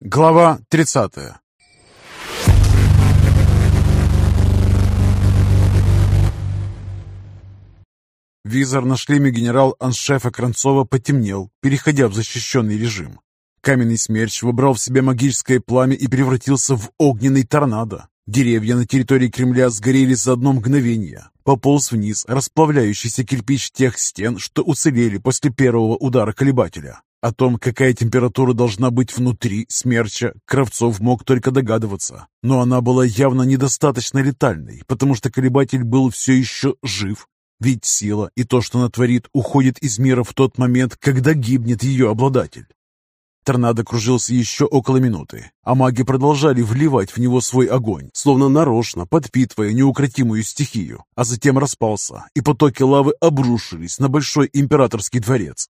Глава 30 Визор на шлеме генерал-аншефа Кранцова потемнел, переходя в защищенный режим. Каменный смерч вобрал в себя магическое пламя и превратился в огненный торнадо. Деревья на территории Кремля сгорели за одно мгновение. Пополз вниз расплавляющийся кирпич тех стен, что уцелели после первого удара колебателя. О том, какая температура должна быть внутри смерча, Кравцов мог только догадываться. Но она была явно недостаточно летальной, потому что колебатель был все еще жив. Ведь сила и то, что она творит, уходит из мира в тот момент, когда гибнет ее обладатель. Торнадо кружился еще около минуты, а маги продолжали вливать в него свой огонь, словно нарочно подпитывая неукротимую стихию, а затем распался, и потоки лавы обрушились на Большой Императорский дворец.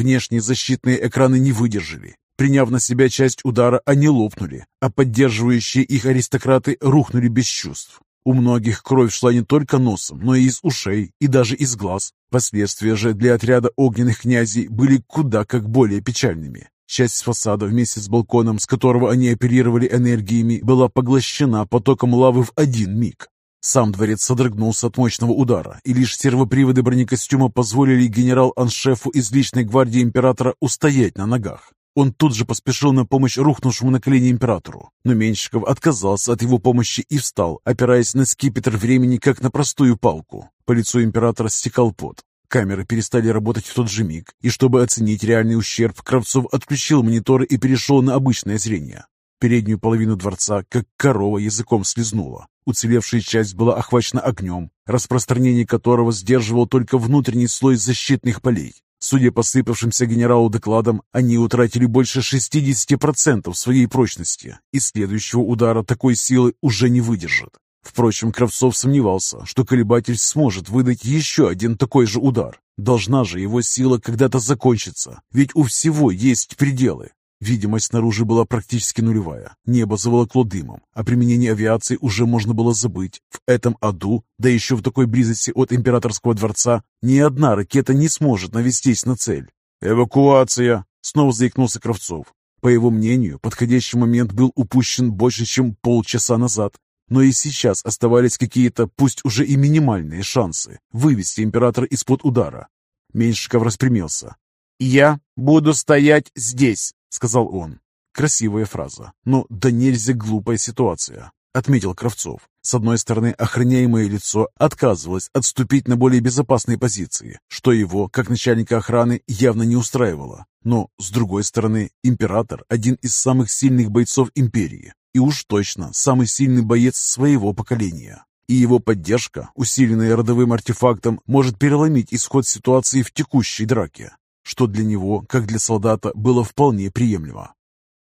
Внешние защитные экраны не выдержали. Приняв на себя часть удара, они лопнули, а поддерживающие их аристократы рухнули без чувств. У многих кровь шла не только носом, но и из ушей, и даже из глаз. Последствия же для отряда огненных князей были куда как более печальными. Часть фасада вместе с балконом, с которого они оперировали энергиями, была поглощена потоком лавы в один миг. Сам дворец содрогнулся от мощного удара, и лишь сервоприводы бронекостюма позволили генерал-аншефу из личной гвардии императора устоять на ногах. Он тут же поспешил на помощь рухнувшему на колени императору, но Меньшиков отказался от его помощи и встал, опираясь на скипетр времени, как на простую палку. По лицу императора стекал пот. Камеры перестали работать в тот же миг, и чтобы оценить реальный ущерб, Кравцов отключил мониторы и перешел на обычное зрение. Переднюю половину дворца, как корова, языком слезнула. Уцелевшая часть была охвачена огнем, распространение которого сдерживал только внутренний слой защитных полей. Судя по сыпавшимся генералу докладам, они утратили больше 60% своей прочности, и следующего удара такой силы уже не выдержат. Впрочем, Кравцов сомневался, что колебатель сможет выдать еще один такой же удар. Должна же его сила когда-то закончиться, ведь у всего есть пределы. Видимость снаружи была практически нулевая. Небо заволокло дымом, а применение авиации уже можно было забыть. В этом аду, да еще в такой близости от императорского дворца, ни одна ракета не сможет навестись на цель. «Эвакуация!» — снова заикнулся Кравцов. По его мнению, подходящий момент был упущен больше, чем полчаса назад. Но и сейчас оставались какие-то, пусть уже и минимальные шансы, вывести императора из-под удара. Меньшиков распрямился. «Я буду стоять здесь!» — сказал он. Красивая фраза, но да нельзя глупая ситуация, — отметил Кравцов. С одной стороны, охраняемое лицо отказывалось отступить на более безопасные позиции, что его, как начальника охраны, явно не устраивало. Но, с другой стороны, император – один из самых сильных бойцов империи, и уж точно самый сильный боец своего поколения. И его поддержка, усиленная родовым артефактом, может переломить исход ситуации в текущей драке что для него, как для солдата, было вполне приемлемо.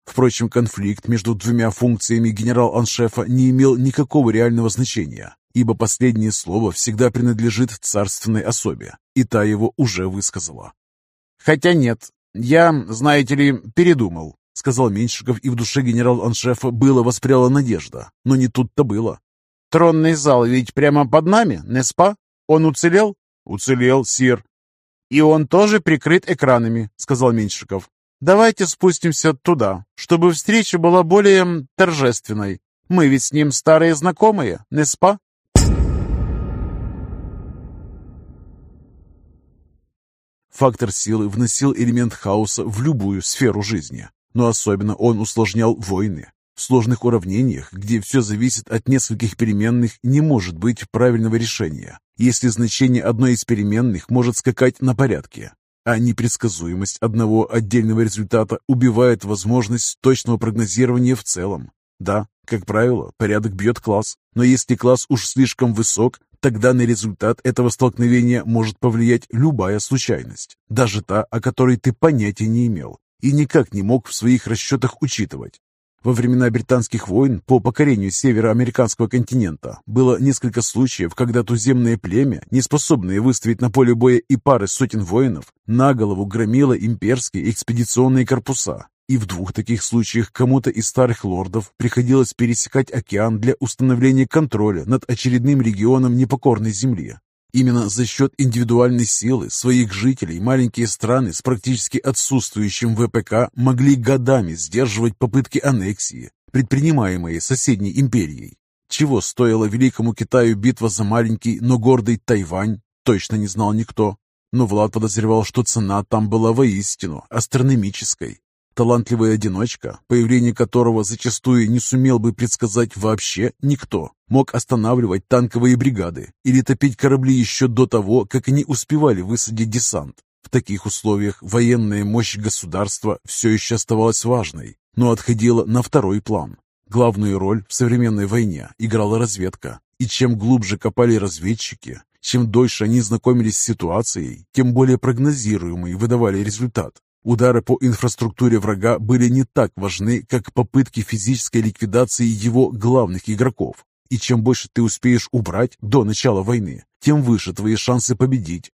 Впрочем, конфликт между двумя функциями генерал-аншефа не имел никакого реального значения, ибо последнее слово всегда принадлежит царственной особе, и та его уже высказала. «Хотя нет, я, знаете ли, передумал», — сказал Меньшиков, и в душе генерал-аншефа было воспряла надежда, но не тут-то было. «Тронный зал ведь прямо под нами, не спа? Он уцелел?» «Уцелел, сир. «И он тоже прикрыт экранами», — сказал Меньшиков. «Давайте спустимся туда, чтобы встреча была более торжественной. Мы ведь с ним старые знакомые, не спа?» Фактор силы вносил элемент хаоса в любую сферу жизни, но особенно он усложнял войны. В сложных уравнениях, где все зависит от нескольких переменных, не может быть правильного решения, если значение одной из переменных может скакать на порядке. А непредсказуемость одного отдельного результата убивает возможность точного прогнозирования в целом. Да, как правило, порядок бьет класс, но если класс уж слишком высок, тогда на результат этого столкновения может повлиять любая случайность, даже та, о которой ты понятия не имел и никак не мог в своих расчетах учитывать. Во времена британских войн по покорению североамериканского континента было несколько случаев, когда туземное племя, не способное выставить на поле боя и пары сотен воинов, на голову громило имперские экспедиционные корпуса. И в двух таких случаях кому-то из старых лордов приходилось пересекать океан для установления контроля над очередным регионом непокорной земли. Именно за счет индивидуальной силы своих жителей маленькие страны с практически отсутствующим ВПК могли годами сдерживать попытки аннексии, предпринимаемые соседней империей. Чего стоила Великому Китаю битва за маленький, но гордый Тайвань, точно не знал никто. Но Влад подозревал, что цена там была воистину астрономической. Талантливый одиночка, появление которого зачастую не сумел бы предсказать вообще никто, мог останавливать танковые бригады или топить корабли еще до того, как они успевали высадить десант. В таких условиях военная мощь государства все еще оставалась важной, но отходила на второй план. Главную роль в современной войне играла разведка, и чем глубже копали разведчики, чем дольше они знакомились с ситуацией, тем более прогнозируемый выдавали результат. Удары по инфраструктуре врага были не так важны, как попытки физической ликвидации его главных игроков. И чем больше ты успеешь убрать до начала войны, тем выше твои шансы победить.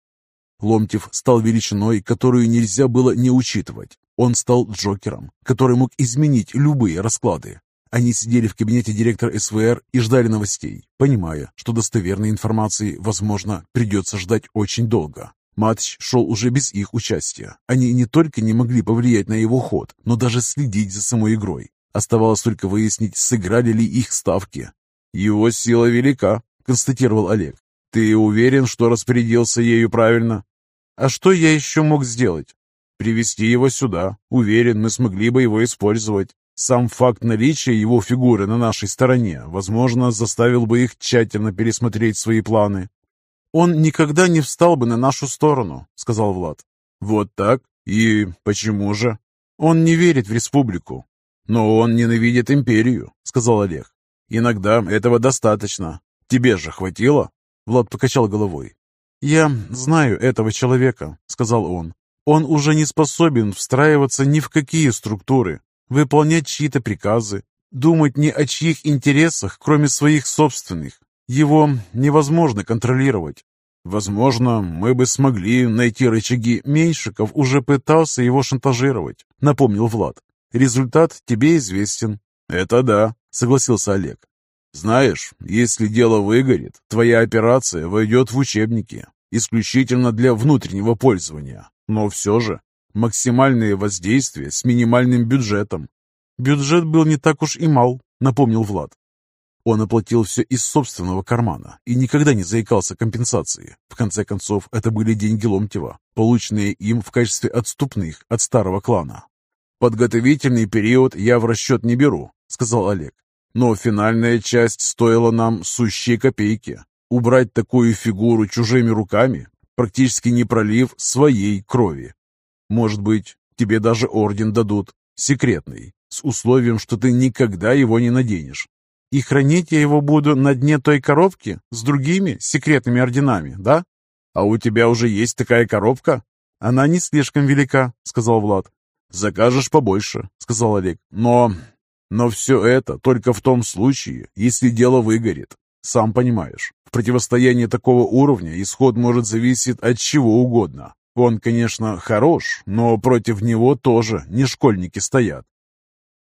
Ломтев стал величиной, которую нельзя было не учитывать. Он стал Джокером, который мог изменить любые расклады. Они сидели в кабинете директора СВР и ждали новостей, понимая, что достоверной информации, возможно, придется ждать очень долго. Матч шел уже без их участия. Они не только не могли повлиять на его ход, но даже следить за самой игрой. Оставалось только выяснить, сыграли ли их ставки. «Его сила велика», — констатировал Олег. «Ты уверен, что распорядился ею правильно?» «А что я еще мог сделать?» «Привести его сюда. Уверен, мы смогли бы его использовать. Сам факт наличия его фигуры на нашей стороне, возможно, заставил бы их тщательно пересмотреть свои планы. «Он никогда не встал бы на нашу сторону», — сказал Влад. «Вот так? И почему же?» «Он не верит в республику». «Но он ненавидит империю», — сказал Олег. «Иногда этого достаточно. Тебе же хватило?» Влад покачал головой. «Я знаю этого человека», — сказал он. «Он уже не способен встраиваться ни в какие структуры, выполнять чьи-то приказы, думать ни о чьих интересах, кроме своих собственных. Его невозможно контролировать. Возможно, мы бы смогли найти рычаги. Меньшиков уже пытался его шантажировать, напомнил Влад. Результат тебе известен. Это да, согласился Олег. Знаешь, если дело выгорит, твоя операция войдет в учебники, исключительно для внутреннего пользования. Но все же, максимальное воздействие с минимальным бюджетом. Бюджет был не так уж и мал, напомнил Влад. Он оплатил все из собственного кармана и никогда не заикался компенсации. В конце концов, это были деньги Ломтева, полученные им в качестве отступных от старого клана. «Подготовительный период я в расчет не беру», — сказал Олег. «Но финальная часть стоила нам сущие копейки. Убрать такую фигуру чужими руками, практически не пролив своей крови. Может быть, тебе даже орден дадут, секретный, с условием, что ты никогда его не наденешь. И хранить я его буду на дне той коробки с другими секретными орденами, да? А у тебя уже есть такая коробка? Она не слишком велика, сказал Влад. Закажешь побольше, сказал Олег. Но... Но все это только в том случае, если дело выгорит. Сам понимаешь, в противостоянии такого уровня исход может зависеть от чего угодно. Он, конечно, хорош, но против него тоже не школьники стоят.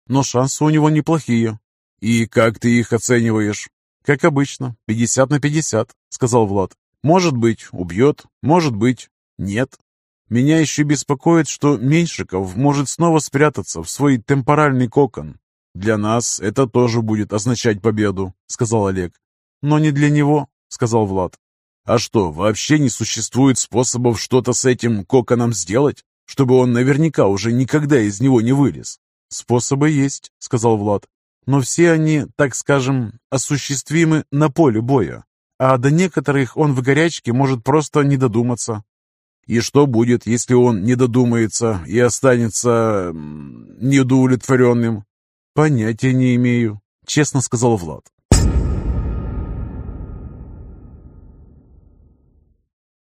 Но шансы у него неплохие, «И как ты их оцениваешь?» «Как обычно, 50 на 50», — сказал Влад. «Может быть, убьет, может быть, нет. Меня еще беспокоит, что Меньшиков может снова спрятаться в свой темпоральный кокон. Для нас это тоже будет означать победу», — сказал Олег. «Но не для него», — сказал Влад. «А что, вообще не существует способов что-то с этим коконом сделать, чтобы он наверняка уже никогда из него не вылез?» «Способы есть», — сказал Влад но все они, так скажем, осуществимы на поле боя, а до некоторых он в горячке может просто не додуматься. И что будет, если он не додумается и останется недоудовлетворенным? Понятия не имею, честно сказал Влад.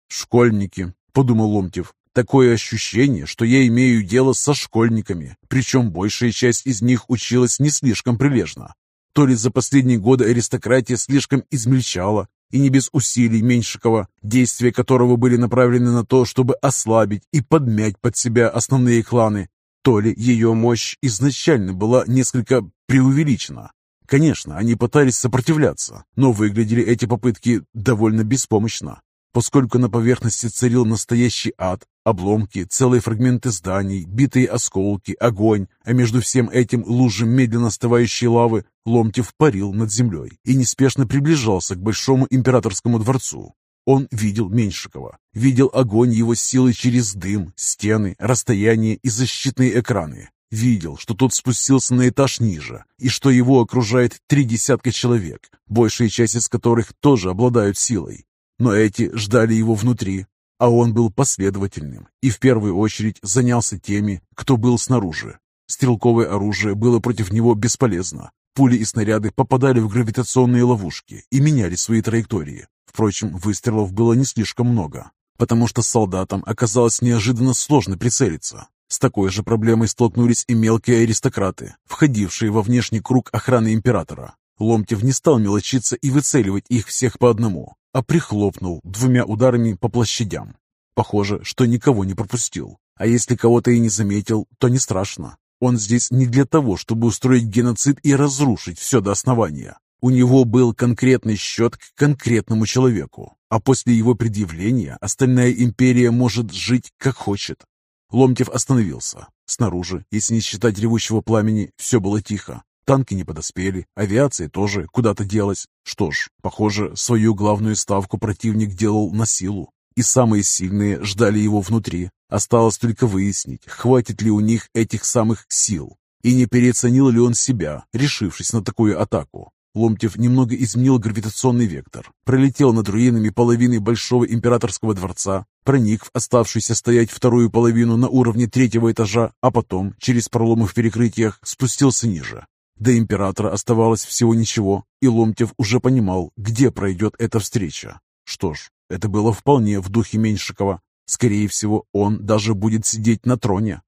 «Школьники», — подумал Ломтев. Такое ощущение, что я имею дело со школьниками, причем большая часть из них училась не слишком прилежно. То ли за последние годы аристократия слишком измельчала, и не без усилий Меньшикова, действия которого были направлены на то, чтобы ослабить и подмять под себя основные кланы, то ли ее мощь изначально была несколько преувеличена. Конечно, они пытались сопротивляться, но выглядели эти попытки довольно беспомощно. Поскольку на поверхности царил настоящий ад, обломки, целые фрагменты зданий, битые осколки, огонь, а между всем этим лужи медленно остывающей лавы, Ломтев парил над землей и неспешно приближался к Большому императорскому дворцу. Он видел Меньшикова, видел огонь его силы через дым, стены, расстояние и защитные экраны. Видел, что тот спустился на этаж ниже, и что его окружает три десятка человек, большая часть из которых тоже обладают силой. Но эти ждали его внутри, а он был последовательным и в первую очередь занялся теми, кто был снаружи. Стрелковое оружие было против него бесполезно. Пули и снаряды попадали в гравитационные ловушки и меняли свои траектории. Впрочем, выстрелов было не слишком много, потому что солдатам оказалось неожиданно сложно прицелиться. С такой же проблемой столкнулись и мелкие аристократы, входившие во внешний круг охраны императора. Ломтев не стал мелочиться и выцеливать их всех по одному, а прихлопнул двумя ударами по площадям. Похоже, что никого не пропустил. А если кого-то и не заметил, то не страшно. Он здесь не для того, чтобы устроить геноцид и разрушить все до основания. У него был конкретный счет к конкретному человеку, а после его предъявления остальная империя может жить как хочет. Ломтев остановился. Снаружи, если не считать ревущего пламени, все было тихо. Танки не подоспели, авиация тоже куда-то делась. Что ж, похоже, свою главную ставку противник делал на силу. И самые сильные ждали его внутри. Осталось только выяснить, хватит ли у них этих самых сил. И не переоценил ли он себя, решившись на такую атаку. Ломтев немного изменил гравитационный вектор, пролетел над руинами половины Большого Императорского дворца, проник в оставшуюся стоять вторую половину на уровне третьего этажа, а потом, через проломы в перекрытиях, спустился ниже. До императора оставалось всего ничего, и Ломтев уже понимал, где пройдет эта встреча. Что ж, это было вполне в духе Меньшикова. Скорее всего, он даже будет сидеть на троне.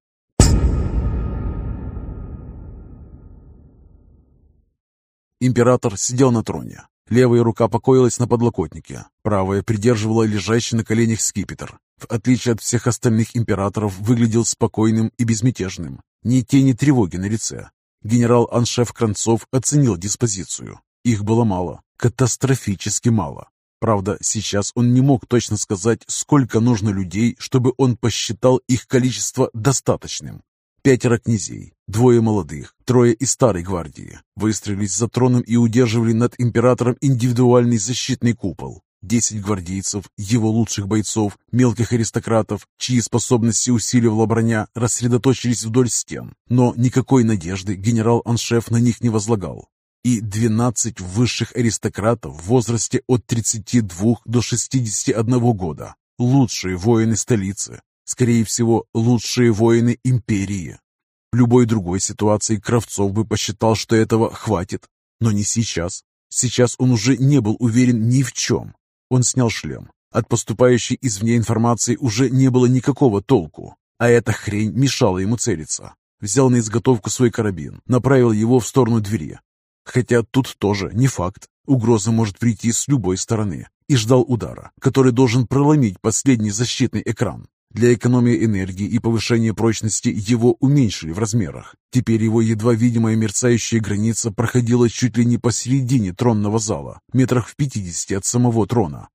Император сидел на троне. Левая рука покоилась на подлокотнике, правая придерживала лежащий на коленях скипетр. В отличие от всех остальных императоров, выглядел спокойным и безмятежным. Ни тени тревоги на лице, Генерал-аншеф Кранцов оценил диспозицию. Их было мало, катастрофически мало. Правда, сейчас он не мог точно сказать, сколько нужно людей, чтобы он посчитал их количество достаточным. Пятеро князей, двое молодых, трое из старой гвардии, выстроились за троном и удерживали над императором индивидуальный защитный купол. Десять гвардейцев, его лучших бойцов, мелких аристократов, чьи способности усиливала броня, рассредоточились вдоль стен, но никакой надежды генерал-аншеф на них не возлагал. И двенадцать высших аристократов в возрасте от 32 до 61 года, лучшие воины столицы, скорее всего, лучшие воины империи. В любой другой ситуации Кравцов бы посчитал, что этого хватит, но не сейчас. Сейчас он уже не был уверен ни в чем. Он снял шлем. От поступающей извне информации уже не было никакого толку, а эта хрень мешала ему целиться. Взял на изготовку свой карабин, направил его в сторону двери. Хотя тут тоже не факт. Угроза может прийти с любой стороны. И ждал удара, который должен проломить последний защитный экран. Для экономии энергии и повышения прочности его уменьшили в размерах. Теперь его едва видимая мерцающая граница проходила чуть ли не посередине тронного зала, метрах в пятидесяти от самого трона.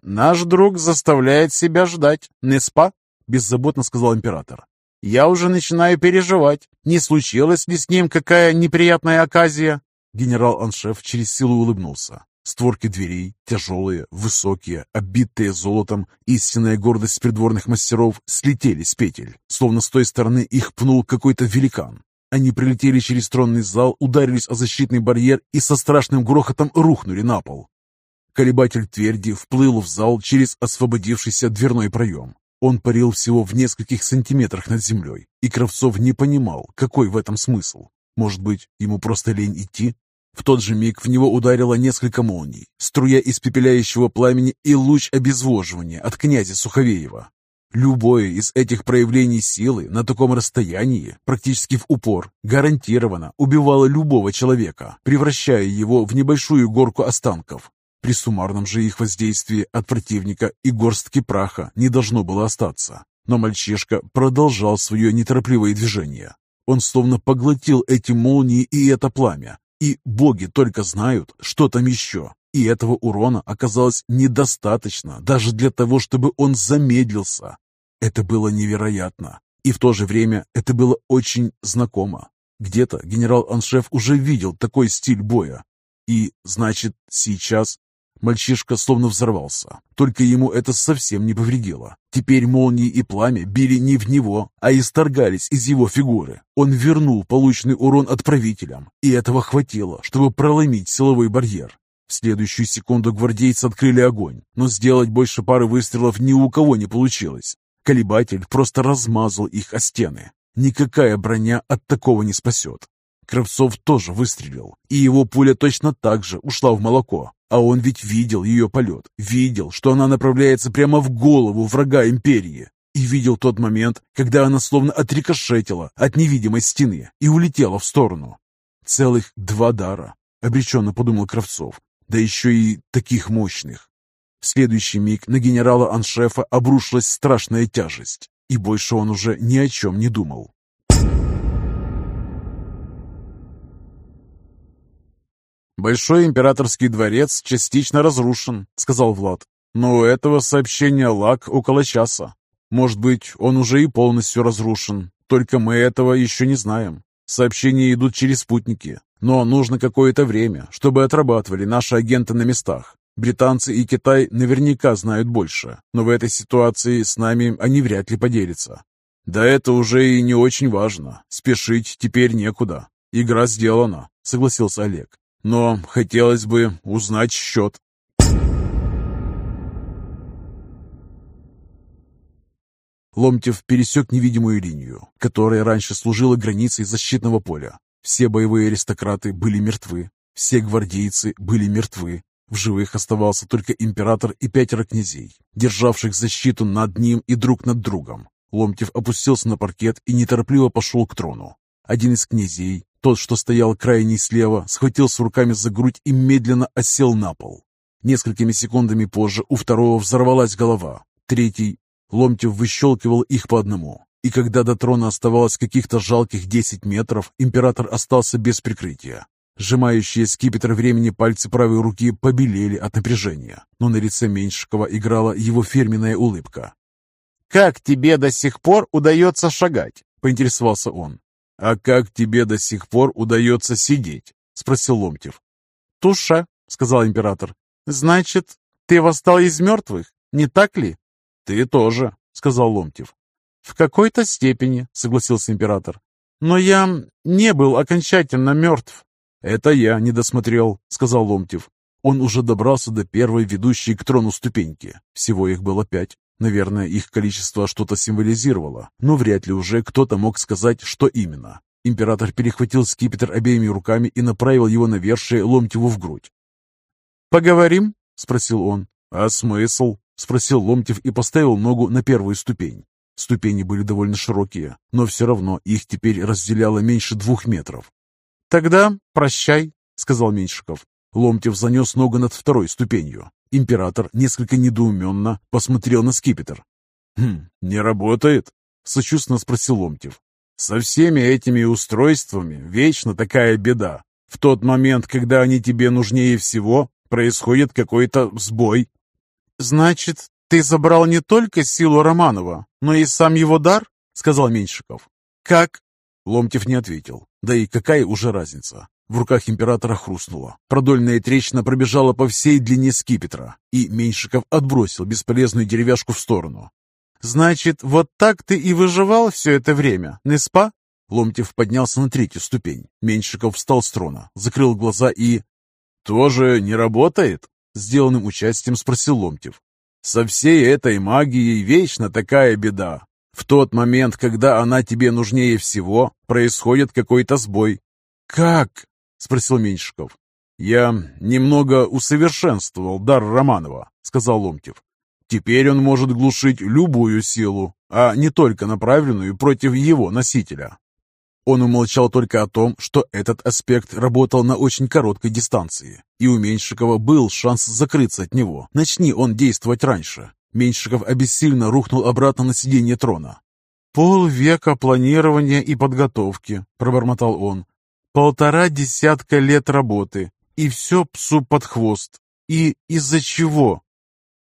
«Наш друг заставляет себя ждать, не спа?» – беззаботно сказал император. «Я уже начинаю переживать, не случилась ли с ним какая неприятная оказия?» Генерал-аншеф через силу улыбнулся. Створки дверей, тяжелые, высокие, оббитые золотом, истинная гордость придворных мастеров, слетели с петель, словно с той стороны их пнул какой-то великан. Они прилетели через тронный зал, ударились о защитный барьер и со страшным грохотом рухнули на пол. Колебатель тверди вплыл в зал через освободившийся дверной проем. Он парил всего в нескольких сантиметрах над землей, и Кравцов не понимал, какой в этом смысл. Может быть, ему просто лень идти? В тот же миг в него ударило несколько молний, струя испепеляющего пламени и луч обезвоживания от князя Суховеева. Любое из этих проявлений силы на таком расстоянии, практически в упор, гарантированно убивало любого человека, превращая его в небольшую горку останков. При суммарном же их воздействии от противника и горстки праха не должно было остаться. Но мальчишка продолжал свое неторопливое движение. Он словно поглотил эти молнии и это пламя, и боги только знают, что там еще. И этого урона оказалось недостаточно даже для того, чтобы он замедлился. Это было невероятно. И в то же время это было очень знакомо. Где-то генерал-аншеф уже видел такой стиль боя. И, значит, сейчас Мальчишка словно взорвался. Только ему это совсем не повредило. Теперь молнии и пламя били не в него, а исторгались из его фигуры. Он вернул полученный урон отправителям, и этого хватило, чтобы проломить силовой барьер. В следующую секунду гвардейцы открыли огонь, но сделать больше пары выстрелов ни у кого не получилось. Колебатель просто размазал их о стены. Никакая броня от такого не спасет. Кравцов тоже выстрелил, и его пуля точно так же ушла в молоко. А он ведь видел ее полет, видел, что она направляется прямо в голову врага империи. И видел тот момент, когда она словно отрикошетила от невидимой стены и улетела в сторону. Целых два дара, обреченно подумал Кравцов, да еще и таких мощных. В следующий миг на генерала Аншефа обрушилась страшная тяжесть, и больше он уже ни о чем не думал. «Большой императорский дворец частично разрушен», — сказал Влад. «Но у этого сообщения лак около часа. Может быть, он уже и полностью разрушен, только мы этого еще не знаем. Сообщения идут через спутники, но нужно какое-то время, чтобы отрабатывали наши агенты на местах. Британцы и Китай наверняка знают больше, но в этой ситуации с нами они вряд ли поделятся. Да это уже и не очень важно. Спешить теперь некуда. Игра сделана, согласился Олег но хотелось бы узнать счет. Ломтев пересек невидимую линию, которая раньше служила границей защитного поля. Все боевые аристократы были мертвы, все гвардейцы были мертвы. В живых оставался только император и пятеро князей, державших защиту над ним и друг над другом. Ломтев опустился на паркет и неторопливо пошел к трону. Один из князей, тот, что стоял крайний слева, схватился руками за грудь и медленно осел на пол. Несколькими секундами позже у второго взорвалась голова. Третий Ломтев выщелкивал их по одному. И когда до трона оставалось каких-то жалких десять метров, император остался без прикрытия. Сжимающие скипетр времени пальцы правой руки побелели от напряжения, но на лице Меньшикова играла его фирменная улыбка. «Как тебе до сих пор удается шагать?» — поинтересовался он. «А как тебе до сих пор удается сидеть?» — спросил Ломтев. «Туша», — сказал император. «Значит, ты восстал из мертвых, не так ли?» «Ты тоже», — сказал Ломтев. «В какой-то степени», — согласился император. «Но я не был окончательно мертв». «Это я не досмотрел», — сказал Ломтев. Он уже добрался до первой ведущей к трону ступеньки. Всего их было пять. Наверное, их количество что-то символизировало, но вряд ли уже кто-то мог сказать, что именно. Император перехватил скипетр обеими руками и направил его навершие Ломтеву в грудь. «Поговорим?» — спросил он. «А смысл?» — спросил Ломтев и поставил ногу на первую ступень. Ступени были довольно широкие, но все равно их теперь разделяло меньше двух метров. «Тогда прощай», — сказал Меньшиков. Ломтев занес ногу над второй ступенью. Император несколько недоуменно посмотрел на скипетр. «Хм, не работает?» — сочувственно спросил Ломтев. «Со всеми этими устройствами вечно такая беда. В тот момент, когда они тебе нужнее всего, происходит какой-то сбой». «Значит, ты забрал не только силу Романова, но и сам его дар?» — сказал Меньшиков. «Как?» Ломтев не ответил. Да и какая уже разница? В руках императора хрустнуло. Продольная трещина пробежала по всей длине скипетра, и Меньшиков отбросил бесполезную деревяшку в сторону. «Значит, вот так ты и выживал все это время, не спа?» Ломтев поднялся на третью ступень. Меньшиков встал с трона, закрыл глаза и... «Тоже не работает?» Сделанным участием спросил Ломтев. «Со всей этой магией вечно такая беда. В тот момент, когда она тебе нужнее всего, происходит какой-то сбой». «Как?» — спросил Меньшиков. «Я немного усовершенствовал дар Романова», — сказал Ломтев. «Теперь он может глушить любую силу, а не только направленную против его носителя». Он умолчал только о том, что этот аспект работал на очень короткой дистанции, и у Меньшикова был шанс закрыться от него, начни он действовать раньше. Меньшиков обессильно рухнул обратно на сиденье трона. «Полвека планирования и подготовки», — пробормотал он. Полтора десятка лет работы, и все псу под хвост. И из-за чего?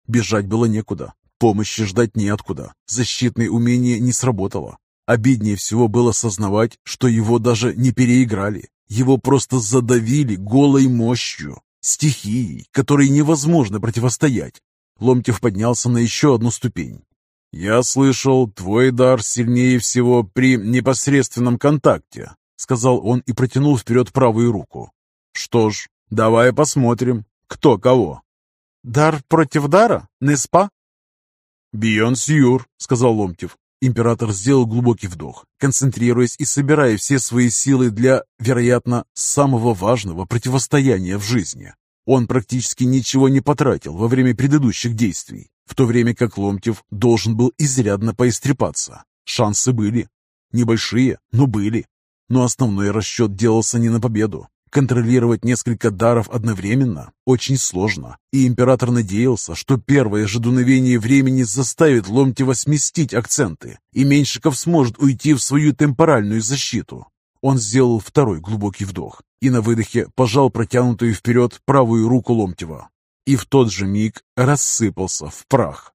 Бежать было некуда. Помощи ждать неоткуда. Защитное умение не сработало. Обиднее всего было сознавать, что его даже не переиграли. Его просто задавили голой мощью, стихией, которой невозможно противостоять. Ломтев поднялся на еще одну ступень. «Я слышал, твой дар сильнее всего при непосредственном контакте», сказал он и протянул вперед правую руку. «Что ж, давай посмотрим, кто кого». «Дар против дара? Неспа?» «Бьон Сьюр», — сказал Ломтев. Император сделал глубокий вдох, концентрируясь и собирая все свои силы для, вероятно, самого важного противостояния в жизни. Он практически ничего не потратил во время предыдущих действий, в то время как Ломтев должен был изрядно поистрепаться. Шансы были. Небольшие, но были. Но основной расчет делался не на победу, Контролировать несколько даров одновременно очень сложно, и император надеялся, что первое же дуновение времени заставит Ломтева сместить акценты, и Меньшиков сможет уйти в свою темпоральную защиту. Он сделал второй глубокий вдох и на выдохе пожал протянутую вперед правую руку Ломтева. И в тот же миг рассыпался в прах.